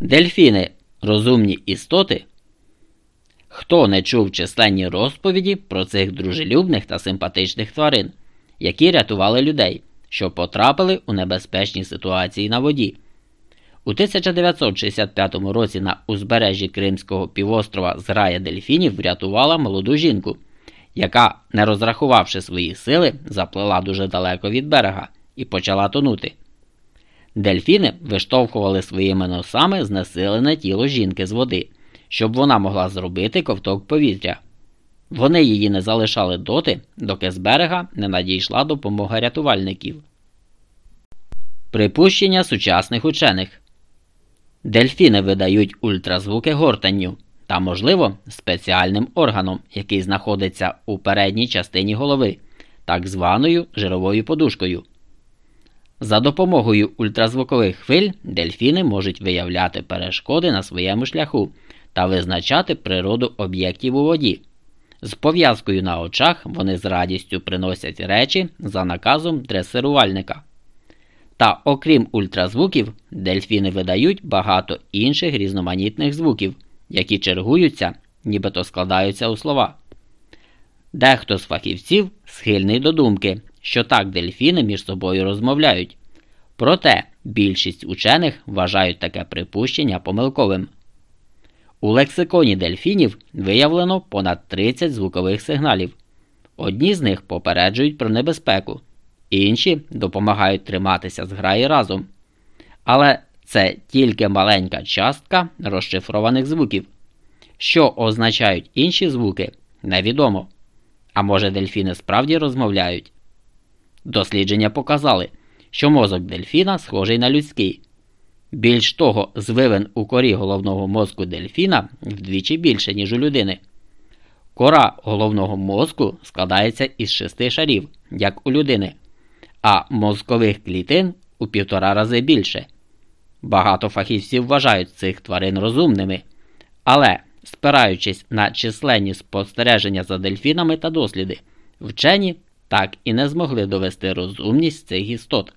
Дельфіни розумні істоти. Хто не чув численні розповіді про цих дружелюбних та симпатичних тварин, які рятували людей, що потрапили у небезпечні ситуації на воді? У 1965 році на узбережжі Кримського півострова зграя дельфінів врятувала молоду жінку, яка, не розрахувавши свої сили, заплила дуже далеко від берега і почала тонути. Дельфіни виштовхували своїми носами знесилене тіло жінки з води, щоб вона могла зробити ковток повітря. Вони її не залишали доти, доки з берега не надійшла допомога рятувальників. Припущення сучасних учених Дельфіни видають ультразвуки гортанню та, можливо, спеціальним органом, який знаходиться у передній частині голови, так званою жировою подушкою. За допомогою ультразвукових хвиль дельфіни можуть виявляти перешкоди на своєму шляху та визначати природу об'єктів у воді. З пов'язкою на очах вони з радістю приносять речі за наказом дресирувальника. Та окрім ультразвуків, дельфіни видають багато інших різноманітних звуків, які чергуються, нібито складаються у слова. Дехто з фахівців схильний до думки, що так дельфіни між собою розмовляють. Проте більшість учених вважають таке припущення помилковим. У лексиконі дельфінів виявлено понад 30 звукових сигналів. Одні з них попереджують про небезпеку, інші допомагають триматися з граї разом. Але це тільки маленька частка розшифрованих звуків. Що означають інші звуки, невідомо. А може дельфіни справді розмовляють? Дослідження показали, що мозок дельфіна схожий на людський. Більш того, звивин у корі головного мозку дельфіна вдвічі більше, ніж у людини. Кора головного мозку складається із шести шарів, як у людини, а мозкових клітин у півтора рази більше. Багато фахівців вважають цих тварин розумними, але, спираючись на численні спостереження за дельфінами та досліди, вчені так і не змогли довести розумність цих істот.